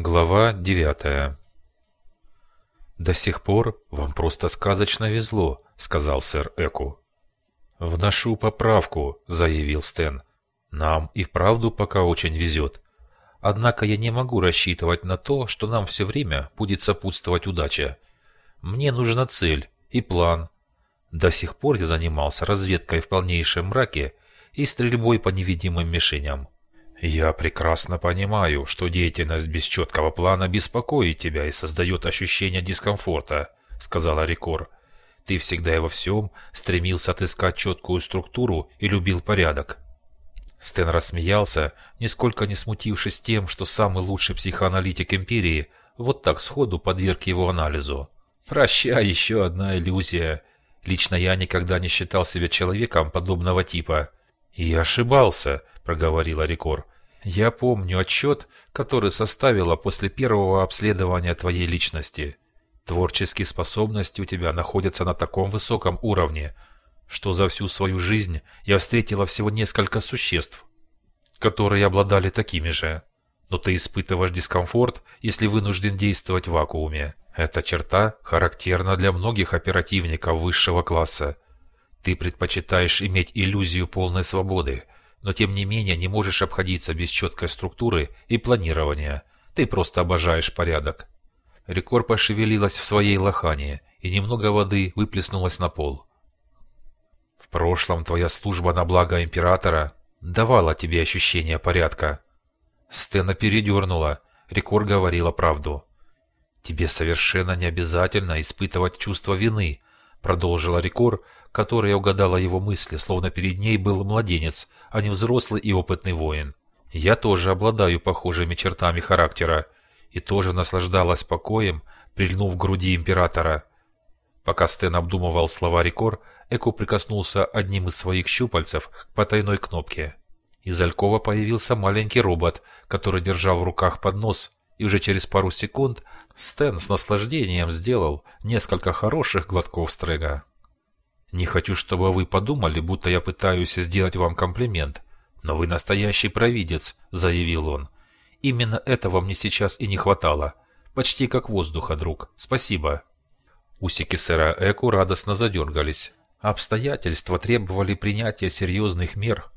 Глава девятая «До сих пор вам просто сказочно везло», — сказал сэр Эку. «Вношу поправку», — заявил Стэн. «Нам и вправду пока очень везет. Однако я не могу рассчитывать на то, что нам все время будет сопутствовать удача. Мне нужна цель и план. До сих пор я занимался разведкой в полнейшем мраке и стрельбой по невидимым мишеням. «Я прекрасно понимаю, что деятельность без четкого плана беспокоит тебя и создает ощущение дискомфорта», — сказала Рикор. «Ты всегда и во всем стремился отыскать четкую структуру и любил порядок». Стэн рассмеялся, нисколько не смутившись тем, что самый лучший психоаналитик Империи вот так сходу подверг его анализу. «Прощай, еще одна иллюзия. Лично я никогда не считал себя человеком подобного типа». «И ошибался», — проговорила Рикор. «Я помню отчет, который составила после первого обследования твоей личности. Творческие способности у тебя находятся на таком высоком уровне, что за всю свою жизнь я встретила всего несколько существ, которые обладали такими же. Но ты испытываешь дискомфорт, если вынужден действовать в вакууме. Эта черта характерна для многих оперативников высшего класса. Ты предпочитаешь иметь иллюзию полной свободы, но тем не менее не можешь обходиться без четкой структуры и планирования. Ты просто обожаешь порядок. Рекор пошевелилась в своей лохане, и немного воды выплеснулось на пол. В прошлом твоя служба на благо императора давала тебе ощущение порядка. Стена передернула, Рекор говорила правду. Тебе совершенно не обязательно испытывать чувство вины, продолжила Рекор, которая угадала его мысли, словно перед ней был младенец, а не взрослый и опытный воин. Я тоже обладаю похожими чертами характера и тоже наслаждалась покоем, прильнув к груди императора. Пока Стэн обдумывал слова Рикор, Эко прикоснулся одним из своих щупальцев к потайной кнопке. Из Алькова появился маленький робот, который держал в руках поднос, и уже через пару секунд Стэн с наслаждением сделал несколько хороших глотков стрега. Не хочу, чтобы вы подумали, будто я пытаюсь сделать вам комплимент. Но вы настоящий провидец, заявил он. Именно этого мне сейчас и не хватало. Почти как воздуха, друг. Спасибо. Усики сэра Эку радостно задергались. Обстоятельства требовали принятия серьезных мер.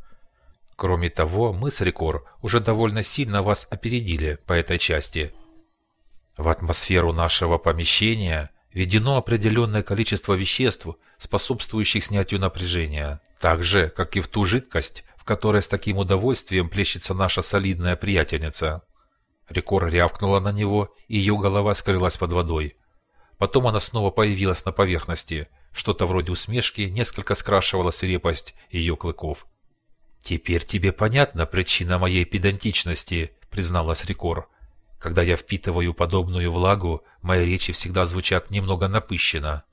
Кроме того, мы с Рекор уже довольно сильно вас опередили по этой части. В атмосферу нашего помещения введено определенное количество веществ, способствующих снятию напряжения, так же, как и в ту жидкость, в которой с таким удовольствием плещется наша солидная приятельница. Рекор рявкнула на него, и ее голова скрылась под водой. Потом она снова появилась на поверхности. Что-то вроде усмешки несколько скрашивало свирепость ее клыков. «Теперь тебе понятна причина моей педантичности», — призналась Рекор. Когда я впитываю подобную влагу, мои речи всегда звучат немного напыщенно.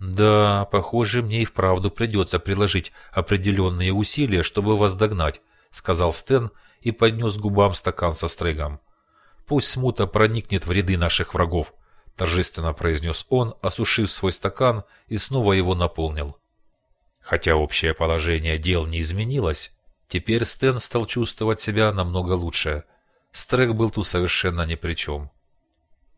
Да, похоже, мне и вправду придется приложить определенные усилия, чтобы вас догнать, сказал Стэн и поднес губам стакан со стрегом. Пусть смута проникнет в ряды наших врагов, торжественно произнес он, осушив свой стакан и снова его наполнил. Хотя общее положение дел не изменилось, теперь Стэн стал чувствовать себя намного лучше – Стрек был тут совершенно ни при чем.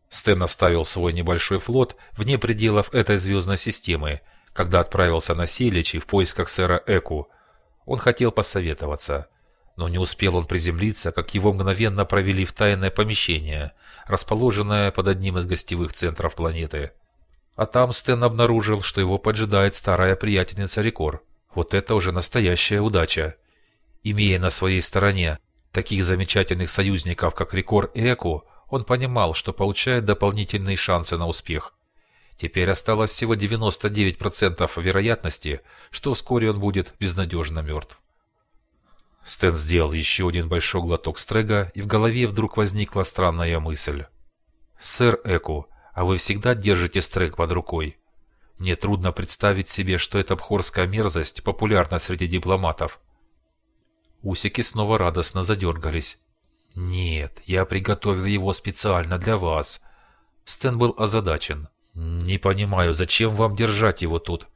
Стэн оставил свой небольшой флот вне пределов этой звездной системы, когда отправился на Селичи в поисках сэра Эку. Он хотел посоветоваться, но не успел он приземлиться, как его мгновенно провели в тайное помещение, расположенное под одним из гостевых центров планеты. А там Стэн обнаружил, что его поджидает старая приятельница Рекор. Вот это уже настоящая удача. Имея на своей стороне таких замечательных союзников, как Рикор и Эко, он понимал, что получает дополнительные шансы на успех. Теперь осталось всего 99% вероятности, что вскоре он будет безнадежно мертв. Стэн сделал еще один большой глоток стрега, и в голове вдруг возникла странная мысль. «Сэр Эко, а вы всегда держите стрег под рукой?» Мне трудно представить себе, что эта бхорская мерзость популярна среди дипломатов. Усики снова радостно задергались. «Нет, я приготовил его специально для вас». Стэн был озадачен. «Не понимаю, зачем вам держать его тут?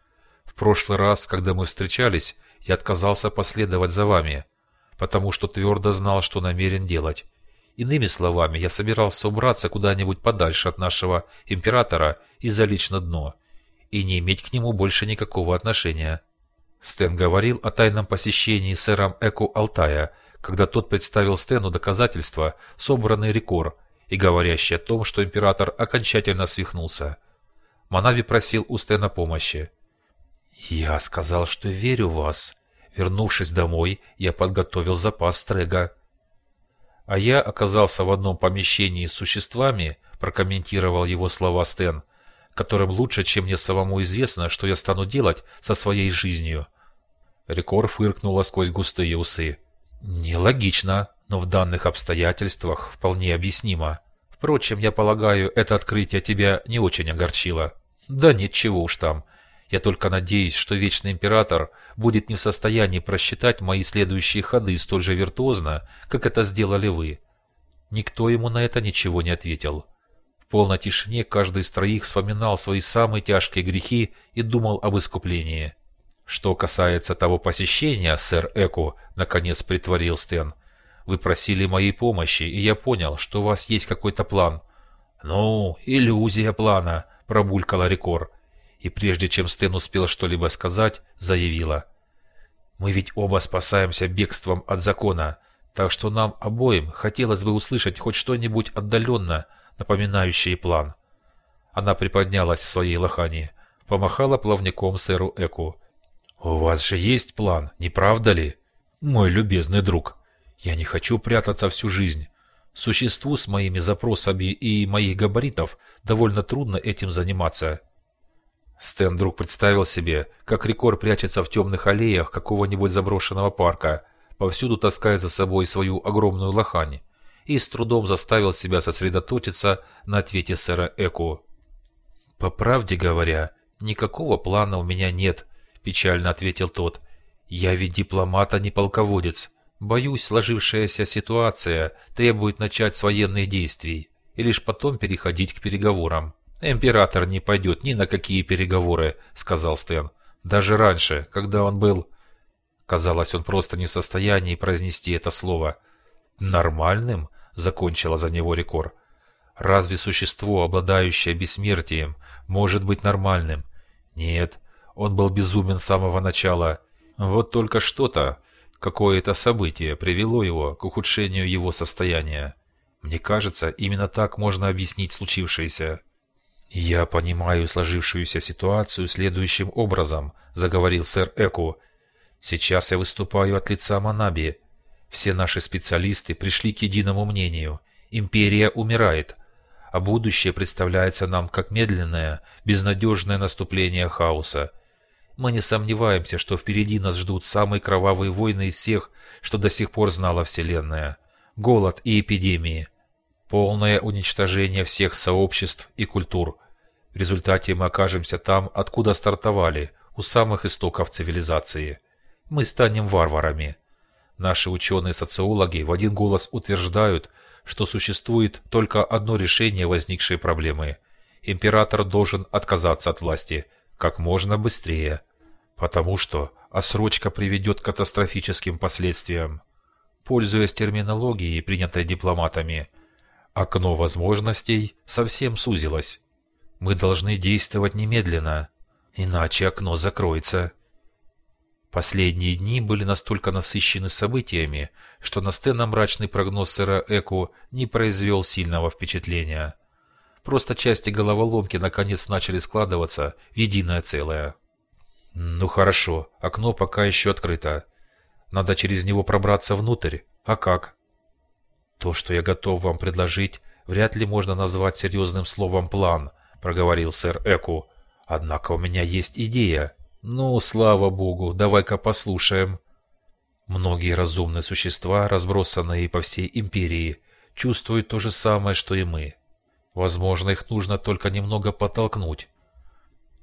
В прошлый раз, когда мы встречались, я отказался последовать за вами, потому что твердо знал, что намерен делать. Иными словами, я собирался убраться куда-нибудь подальше от нашего императора и залечь на дно, и не иметь к нему больше никакого отношения. Стэн говорил о тайном посещении сэром Эку Алтая, когда тот представил Стэну доказательства, собранные рекор, и говорящие о том, что император окончательно свихнулся. Манави просил у Стэна помощи. «Я сказал, что верю в вас. Вернувшись домой, я подготовил запас трега». «А я оказался в одном помещении с существами», прокомментировал его слова Стэн, которым лучше, чем мне самому известно, что я стану делать со своей жизнью. Рекор фыркнула сквозь густые усы. Нелогично, но в данных обстоятельствах вполне объяснимо. Впрочем, я полагаю, это открытие тебя не очень огорчило. Да ничего уж там. Я только надеюсь, что Вечный Император будет не в состоянии просчитать мои следующие ходы столь же виртуозно, как это сделали вы. Никто ему на это ничего не ответил полной тишине каждый из троих вспоминал свои самые тяжкие грехи и думал об искуплении. «Что касается того посещения, сэр Эко, — наконец притворил Стэн, — вы просили моей помощи, и я понял, что у вас есть какой-то план». «Ну, иллюзия плана», — пробулькала Рекор. И прежде чем Стэн успел что-либо сказать, заявила. «Мы ведь оба спасаемся бегством от закона, так что нам обоим хотелось бы услышать хоть что-нибудь отдаленно напоминающие план. Она приподнялась в своей лохане, помахала плавником сэру Эку. «У вас же есть план, не правда ли? Мой любезный друг, я не хочу прятаться всю жизнь. Существу с моими запросами и моих габаритов довольно трудно этим заниматься». Стэн вдруг представил себе, как Рекор прячется в темных аллеях какого-нибудь заброшенного парка, повсюду таская за собой свою огромную лохань и с трудом заставил себя сосредоточиться на ответе сэра Эку. «По правде говоря, никакого плана у меня нет», – печально ответил тот. «Я ведь дипломат, а не полководец. Боюсь, сложившаяся ситуация требует начать с военных действий и лишь потом переходить к переговорам». «Император не пойдет ни на какие переговоры», – сказал Стэн. «Даже раньше, когда он был...» Казалось, он просто не в состоянии произнести это слово. «Нормальным?» Закончила за него Рекор. Разве существо, обладающее бессмертием, может быть нормальным? Нет, он был безумен с самого начала. Вот только что-то, какое-то событие привело его к ухудшению его состояния. Мне кажется, именно так можно объяснить случившееся. «Я понимаю сложившуюся ситуацию следующим образом», — заговорил сэр Эку. «Сейчас я выступаю от лица Манаби, все наши специалисты пришли к единому мнению. Империя умирает, а будущее представляется нам как медленное, безнадежное наступление хаоса. Мы не сомневаемся, что впереди нас ждут самые кровавые войны из всех, что до сих пор знала Вселенная. Голод и эпидемии. Полное уничтожение всех сообществ и культур. В результате мы окажемся там, откуда стартовали, у самых истоков цивилизации. Мы станем варварами. Наши ученые-социологи в один голос утверждают, что существует только одно решение возникшей проблемы. Император должен отказаться от власти как можно быстрее, потому что осрочка приведет к катастрофическим последствиям. Пользуясь терминологией, принятой дипломатами, окно возможностей совсем сузилось. Мы должны действовать немедленно, иначе окно закроется. Последние дни были настолько насыщены событиями, что на Стена мрачный прогноз сэра Эку не произвел сильного впечатления. Просто части головоломки наконец начали складываться в единое целое. «Ну хорошо, окно пока еще открыто. Надо через него пробраться внутрь. А как?» «То, что я готов вам предложить, вряд ли можно назвать серьезным словом «план», — проговорил сэр Эку. «Однако у меня есть идея». Ну, слава богу, давай-ка послушаем. Многие разумные существа, разбросанные по всей империи, чувствуют то же самое, что и мы. Возможно, их нужно только немного подтолкнуть.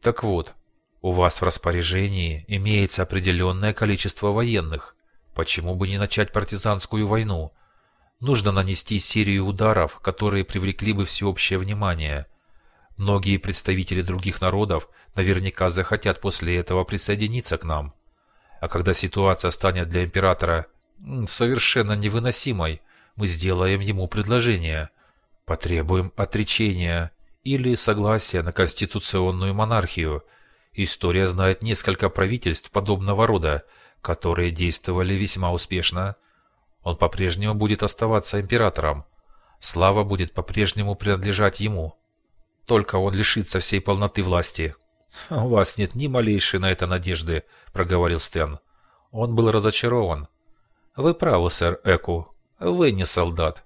Так вот, у вас в распоряжении имеется определенное количество военных. Почему бы не начать партизанскую войну? Нужно нанести серию ударов, которые привлекли бы всеобщее внимание – Многие представители других народов наверняка захотят после этого присоединиться к нам. А когда ситуация станет для императора совершенно невыносимой, мы сделаем ему предложение. Потребуем отречения или согласия на конституционную монархию. История знает несколько правительств подобного рода, которые действовали весьма успешно. Он по-прежнему будет оставаться императором. Слава будет по-прежнему принадлежать ему. Только он лишится всей полноты власти. «У вас нет ни малейшей на это надежды», — проговорил Стэн. Он был разочарован. «Вы правы, сэр Эку. Вы не солдат.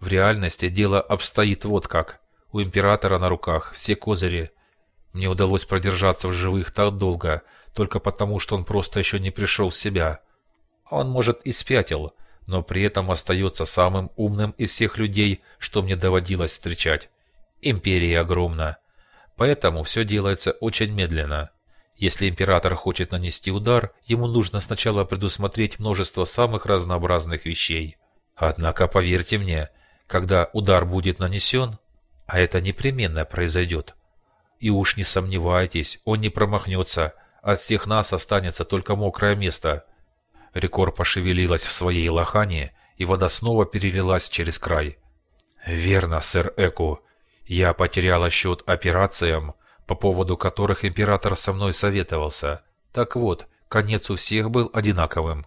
В реальности дело обстоит вот как. У императора на руках все козыри. Мне удалось продержаться в живых так долго, только потому, что он просто еще не пришел в себя. Он, может, и спятил, но при этом остается самым умным из всех людей, что мне доводилось встречать. Империя огромна. Поэтому все делается очень медленно. Если император хочет нанести удар, ему нужно сначала предусмотреть множество самых разнообразных вещей. Однако, поверьте мне, когда удар будет нанесен, а это непременно произойдет, и уж не сомневайтесь, он не промахнется, от всех нас останется только мокрое место. Рекор пошевелилась в своей лохане, и вода снова перелилась через край. «Верно, сэр Эку, я потеряла счет операциям, по поводу которых император со мной советовался. Так вот, конец у всех был одинаковым.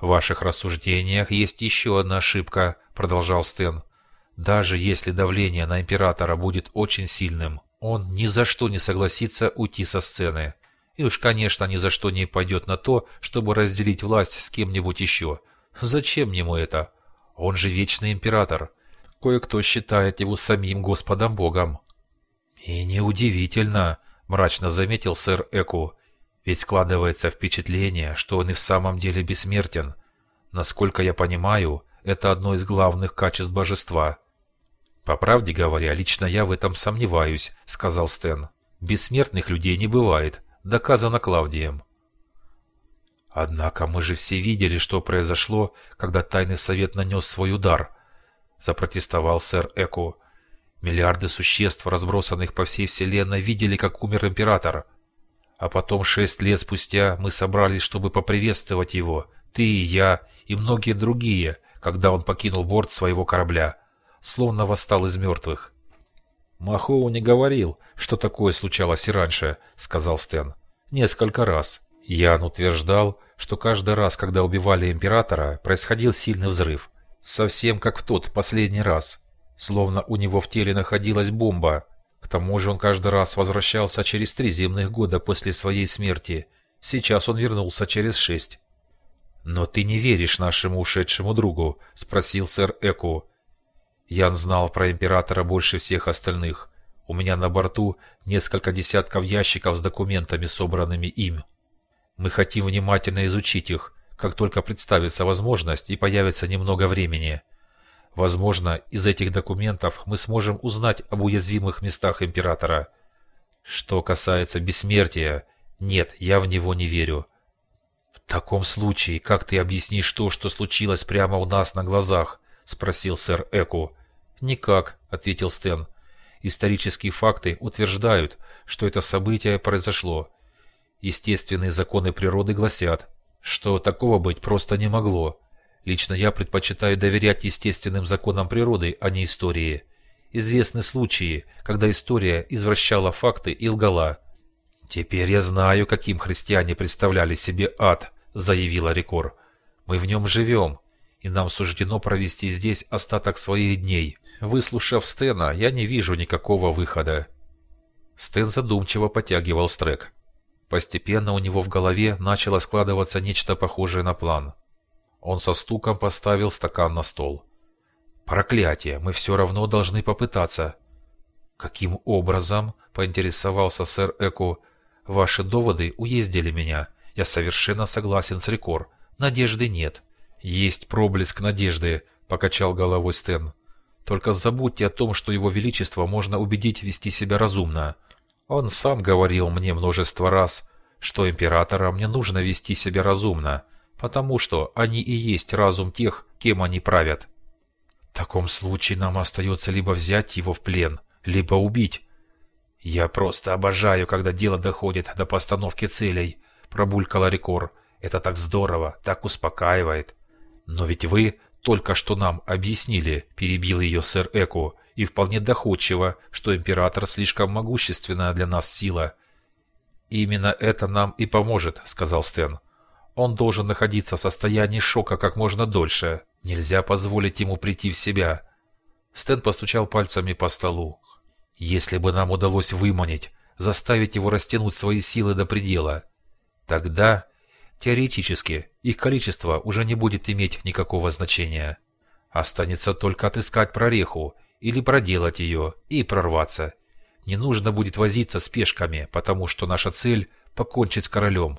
«В ваших рассуждениях есть еще одна ошибка», — продолжал Стэн. «Даже если давление на императора будет очень сильным, он ни за что не согласится уйти со сцены. И уж, конечно, ни за что не пойдет на то, чтобы разделить власть с кем-нибудь еще. Зачем ему это? Он же вечный император. Кое-кто считает его самим Господом Богом. «И неудивительно», — мрачно заметил сэр Эку, «ведь складывается впечатление, что он и в самом деле бессмертен. Насколько я понимаю, это одно из главных качеств божества». «По правде говоря, лично я в этом сомневаюсь», — сказал Стэн. «Бессмертных людей не бывает, доказано Клавдием». «Однако мы же все видели, что произошло, когда Тайный Совет нанес свой удар», — запротестовал сэр Эку. Миллиарды существ, разбросанных по всей Вселенной, видели, как умер Император. А потом, шесть лет спустя, мы собрались, чтобы поприветствовать его, ты и я, и многие другие, когда он покинул борт своего корабля, словно восстал из мертвых. «Махоу не говорил, что такое случалось и раньше», — сказал Стэн. «Несколько раз. Ян утверждал, что каждый раз, когда убивали Императора, происходил сильный взрыв. Совсем как в тот последний раз словно у него в теле находилась бомба. К тому же он каждый раз возвращался через три земных года после своей смерти. Сейчас он вернулся через шесть. «Но ты не веришь нашему ушедшему другу?» – спросил сэр Эку. Ян знал про императора больше всех остальных. У меня на борту несколько десятков ящиков с документами, собранными им. Мы хотим внимательно изучить их, как только представится возможность и появится немного времени. Возможно, из этих документов мы сможем узнать об уязвимых местах императора. Что касается бессмертия, нет, я в него не верю. В таком случае, как ты объяснишь то, что случилось прямо у нас на глазах? Спросил сэр Эку. Никак, ответил Стэн. Исторические факты утверждают, что это событие произошло. Естественные законы природы гласят, что такого быть просто не могло. Лично я предпочитаю доверять естественным законам природы, а не истории. Известны случаи, когда история извращала факты и лгала. «Теперь я знаю, каким христиане представляли себе ад», – заявила Рекор. «Мы в нем живем, и нам суждено провести здесь остаток своих дней. Выслушав Стена, я не вижу никакого выхода». Стэн задумчиво потягивал стрек. Постепенно у него в голове начало складываться нечто похожее на план – он со стуком поставил стакан на стол. «Проклятие! Мы все равно должны попытаться!» «Каким образом?» – поинтересовался сэр Эку. «Ваши доводы уездили меня. Я совершенно согласен с Рекор. Надежды нет». «Есть проблеск надежды», – покачал головой Стэн. «Только забудьте о том, что его величество можно убедить вести себя разумно. Он сам говорил мне множество раз, что императора мне нужно вести себя разумно, потому что они и есть разум тех, кем они правят. В таком случае нам остается либо взять его в плен, либо убить. Я просто обожаю, когда дело доходит до постановки целей, пробулькала Рекор. Это так здорово, так успокаивает. Но ведь вы только что нам объяснили, перебил ее сэр Эко, и вполне доходчиво, что император слишком могущественная для нас сила. «Именно это нам и поможет», — сказал Стэн. «Он должен находиться в состоянии шока как можно дольше. Нельзя позволить ему прийти в себя». Стэн постучал пальцами по столу. «Если бы нам удалось выманить, заставить его растянуть свои силы до предела, тогда, теоретически, их количество уже не будет иметь никакого значения. Останется только отыскать прореху или проделать ее и прорваться. Не нужно будет возиться с пешками, потому что наша цель – покончить с королем.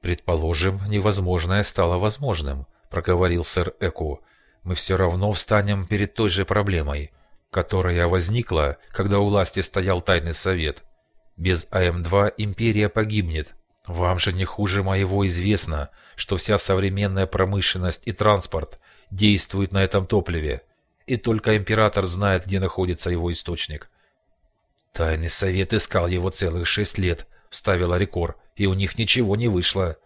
«Предположим, невозможное стало возможным», – проговорил сэр Эку. «Мы все равно встанем перед той же проблемой, которая возникла, когда у власти стоял тайный совет. Без АМ-2 империя погибнет. Вам же не хуже моего известно, что вся современная промышленность и транспорт действуют на этом топливе и только император знает, где находится его источник. Тайный совет искал его целых шесть лет, вставила Рекор, и у них ничего не вышло.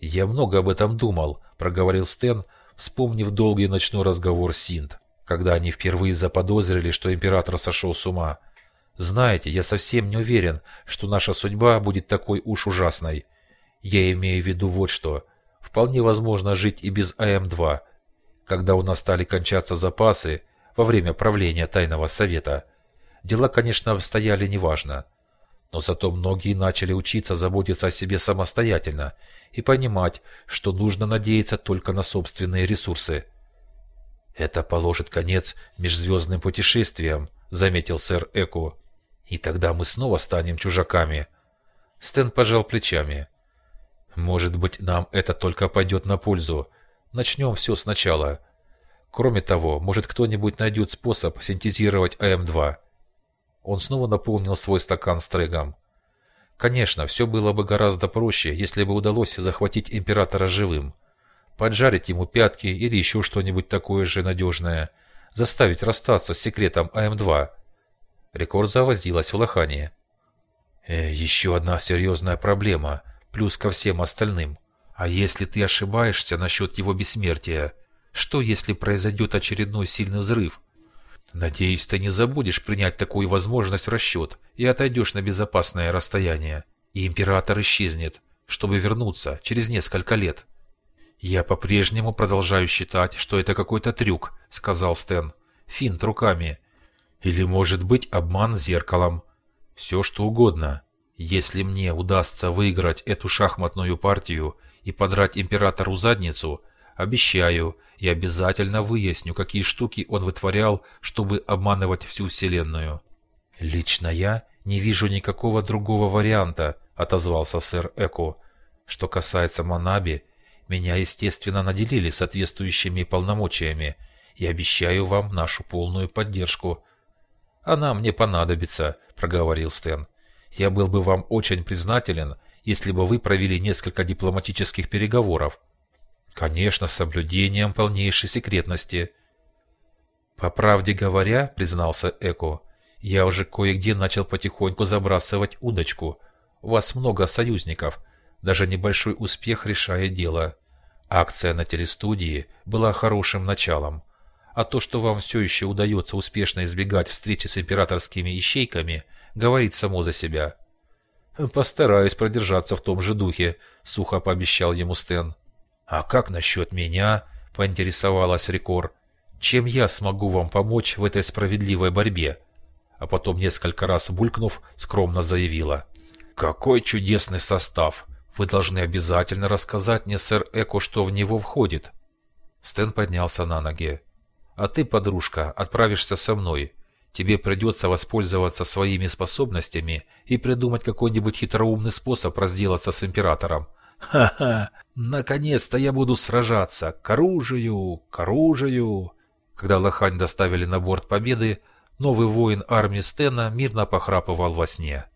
Я много об этом думал, проговорил Стэн, вспомнив долгий ночной разговор с Синт, когда они впервые заподозрили, что император сошел с ума. Знаете, я совсем не уверен, что наша судьба будет такой уж ужасной. Я имею в виду вот что. Вполне возможно жить и без АМ-2, когда у нас стали кончаться запасы во время правления Тайного Совета, дела, конечно, обстояли неважно. Но зато многие начали учиться заботиться о себе самостоятельно и понимать, что нужно надеяться только на собственные ресурсы. «Это положит конец межзвездным путешествиям», — заметил сэр Эко. «И тогда мы снова станем чужаками». Стэн пожал плечами. «Может быть, нам это только пойдет на пользу, Начнем все сначала. Кроме того, может кто-нибудь найдет способ синтезировать АМ-2. Он снова наполнил свой стакан стрегом. Конечно, все было бы гораздо проще, если бы удалось захватить императора живым. Поджарить ему пятки или еще что-нибудь такое же надежное. Заставить расстаться с секретом АМ-2. Рекорд завозилась в лохане. Э, еще одна серьезная проблема, плюс ко всем остальным – а если ты ошибаешься насчет его бессмертия? Что, если произойдет очередной сильный взрыв? Надеюсь, ты не забудешь принять такую возможность в расчет и отойдешь на безопасное расстояние. И император исчезнет, чтобы вернуться через несколько лет. «Я по-прежнему продолжаю считать, что это какой-то трюк», — сказал Стэн. «Финт руками. Или, может быть, обман зеркалом. Все, что угодно. Если мне удастся выиграть эту шахматную партию, и подрать императору задницу, обещаю, я обязательно выясню, какие штуки он вытворял, чтобы обманывать всю Вселенную. Лично я не вижу никакого другого варианта, отозвался сэр Эко. Что касается Манаби, меня, естественно, наделили соответствующими полномочиями и обещаю вам нашу полную поддержку. Она мне понадобится, проговорил Стэн. Я был бы вам очень признателен, если бы вы провели несколько дипломатических переговоров. Конечно, с соблюдением полнейшей секретности. По правде говоря, признался Эко, я уже кое-где начал потихоньку забрасывать удочку. У вас много союзников. Даже небольшой успех решает дело. Акция на телестудии была хорошим началом. А то, что вам все еще удается успешно избегать встречи с императорскими ищейками, говорит само за себя. «Постараюсь продержаться в том же духе», — сухо пообещал ему Стэн. «А как насчет меня?» — поинтересовалась Рекор. «Чем я смогу вам помочь в этой справедливой борьбе?» А потом, несколько раз булькнув, скромно заявила. «Какой чудесный состав! Вы должны обязательно рассказать мне, сэр Эко, что в него входит». Стэн поднялся на ноги. «А ты, подружка, отправишься со мной. Тебе придется воспользоваться своими способностями и придумать какой-нибудь хитроумный способ разделаться с императором. Ха-ха! Наконец-то я буду сражаться! К оружию! К оружию! Когда Лохань доставили на борт Победы, новый воин армии Стена мирно похрапывал во сне.